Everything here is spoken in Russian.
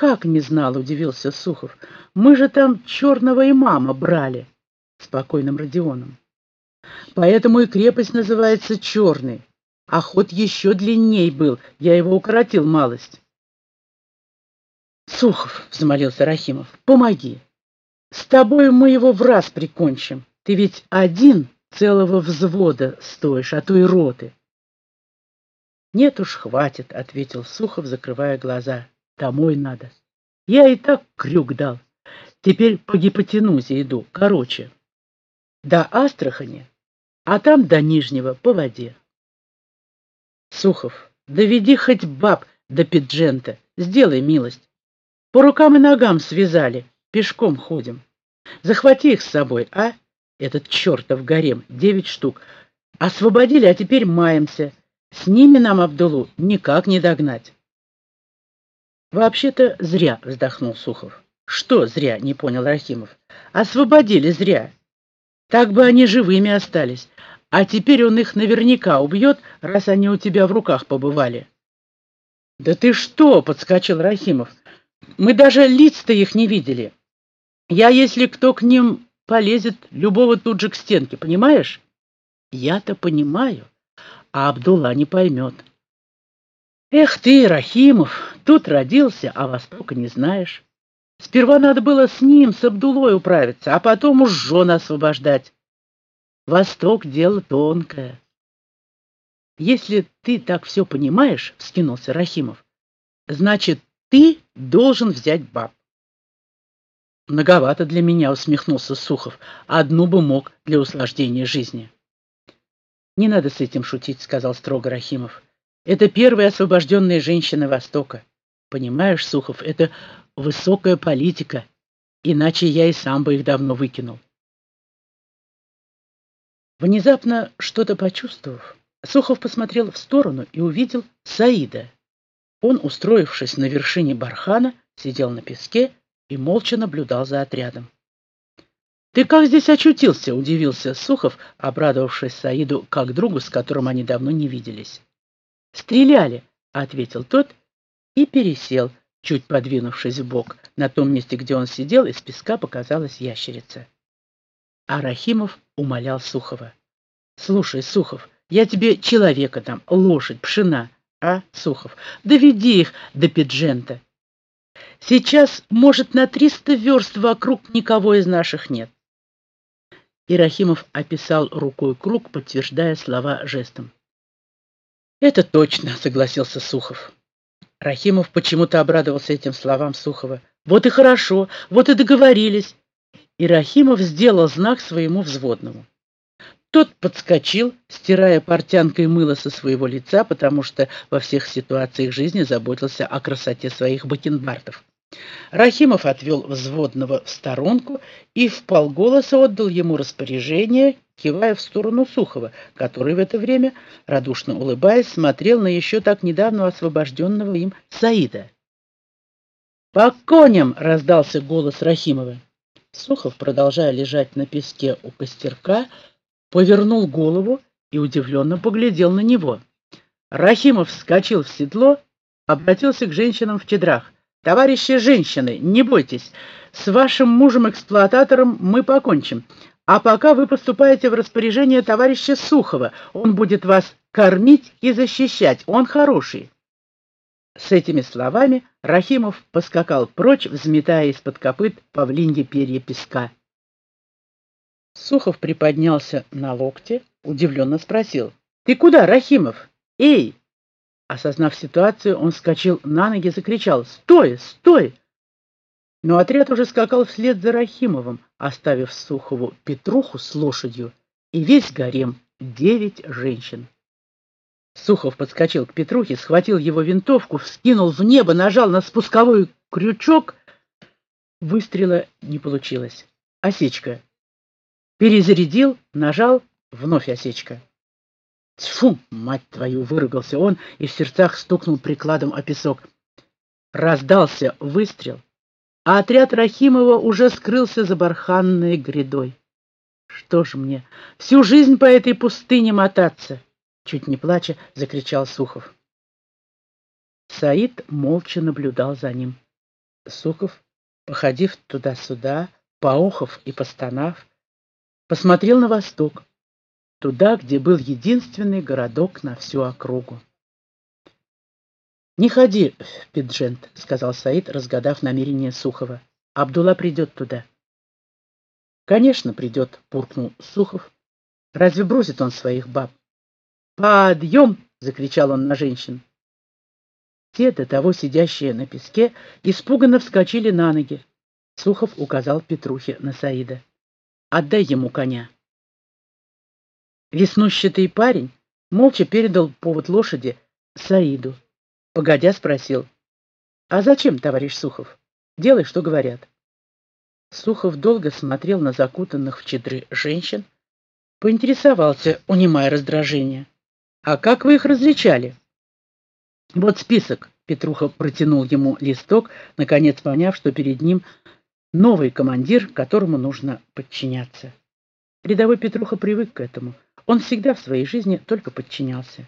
«Как не знал?» — удивился Сухов. «Мы же там черного имама брали!» Спокойным Родионом. «Поэтому и крепость называется Черный, а ход еще длинней был, я его укоротил малость». «Сухов!» — взмолился Рахимов. «Помоги! С тобой мы его в раз прикончим. Ты ведь один целого взвода стоишь, а то и роты». «Нет уж, хватит», — ответил Сухов, закрывая глаза. Домой надо. Я и так крюк дал. Теперь по гипотенузе иду, короче. До Астрахани, а там до Нижнего по воде. Сухов, доведи хоть баб до Пиджента, сделай милость. По рукам и ногам связали, пешком ходим. Захвати их с собой, а? Этот чертов гарем, девять штук. Освободили, а теперь маемся. С ними нам Абдулу никак не догнать. «Вообще-то зря», — вздохнул Сухов. «Что зря?» — не понял Рахимов. «Освободили зря. Так бы они живыми остались. А теперь он их наверняка убьет, раз они у тебя в руках побывали». «Да ты что?» — подскочил Рахимов. «Мы даже лиц-то их не видели. Я, если кто к ним полезет, любого тут же к стенке, понимаешь?» «Я-то понимаю, а Абдулла не поймет». Эх ты, Рахимов, тут родился, а Востока не знаешь. Сперва надо было с ним, с Абдулой управиться, а потом уж жен освобождать. Восток — дело тонкое. Если ты так все понимаешь, — вскинулся Рахимов, — значит, ты должен взять баб. Многовато для меня, — усмехнулся Сухов. Одну бы мог для услаждения жизни. Не надо с этим шутить, — сказал строго Рахимов. Это первая освобожденная женщина Востока. Понимаешь, Сухов, это высокая политика, иначе я и сам бы их давно выкинул. Внезапно что-то почувствовав, Сухов посмотрел в сторону и увидел Саида. Он, устроившись на вершине бархана, сидел на песке и молча наблюдал за отрядом. «Ты как здесь очутился?» — удивился Сухов, обрадовавшись Саиду как другу, с которым они давно не виделись. «Стреляли», — ответил тот и пересел, чуть подвинувшись в бок. На том месте, где он сидел, из песка показалась ящерица. А Рахимов умолял Сухова. «Слушай, Сухов, я тебе человека дам, лошадь, пшена, а, Сухов, доведи их до Пиджента. Сейчас, может, на триста верст вокруг никого из наших нет». И Рахимов описал рукой круг, подтверждая слова жестом. «Это точно», — согласился Сухов. Рахимов почему-то обрадовался этим словам Сухова. «Вот и хорошо, вот и договорились». И Рахимов сделал знак своему взводному. Тот подскочил, стирая портянкой мыло со своего лица, потому что во всех ситуациях жизни заботился о красоте своих бакенбардов. Рахимов отвел взводного в сторонку и в полголоса отдал ему распоряжение, кивая в сторону Сухова, который в это время, радушно улыбаясь, смотрел на еще так недавно освобожденного им Саида. «По коням!» — раздался голос Рахимова. Сухов, продолжая лежать на песке у костерка, повернул голову и удивленно поглядел на него. Рахимов вскочил в седло, обратился к женщинам в чедрах. «Товарищи женщины, не бойтесь, с вашим мужем-эксплуататором мы покончим. А пока вы поступаете в распоряжение товарища Сухова. Он будет вас кормить и защищать. Он хороший. С этими словами Рахимов поскакал прочь, взметая из-под копыт павлинье перья песка. Сухов приподнялся на локте, удивленно спросил. «Ты куда, Рахимов? Эй!» Осознав ситуацию, он вскочил на ноги и закричал. «Стой! Стой! Но отряд уже скакал вслед за Рахимовым, оставив Сухову Петруху с лошадью и весь гарем девять женщин. Сухов подскочил к Петрухе, схватил его винтовку, вскинул в небо, нажал на спусковой крючок. Выстрела не получилось. Осечка. Перезарядил, нажал, вновь осечка. Тьфу, мать твою, выругался он и в сердцах стукнул прикладом о песок. Раздался выстрел а отряд Рахимова уже скрылся за барханной грядой. Что ж мне, всю жизнь по этой пустыне мотаться? Чуть не плача, закричал Сухов. Саид молча наблюдал за ним. Сухов, походив туда-сюда, поохов и постонав, посмотрел на восток, туда, где был единственный городок на всю округу. «Не ходи Пиджент», — сказал Саид, разгадав намерение Сухова. «Абдулла придет туда». «Конечно, придет», — буркнул Сухов. «Разве бросит он своих баб?» «Подъем!» — закричал он на женщин. Те, до того сидящие на песке, испуганно вскочили на ноги. Сухов указал Петрухе на Саида. «Отдай ему коня». Веснущатый парень молча передал повод лошади Саиду. Погодя спросил. «А зачем, товарищ Сухов? Делай, что говорят». Сухов долго смотрел на закутанных в чедры женщин, поинтересовался, унимая раздражение. «А как вы их различали?» «Вот список», — Петруха протянул ему листок, наконец поняв, что перед ним новый командир, которому нужно подчиняться. Рядовой Петруха привык к этому. Он всегда в своей жизни только подчинялся.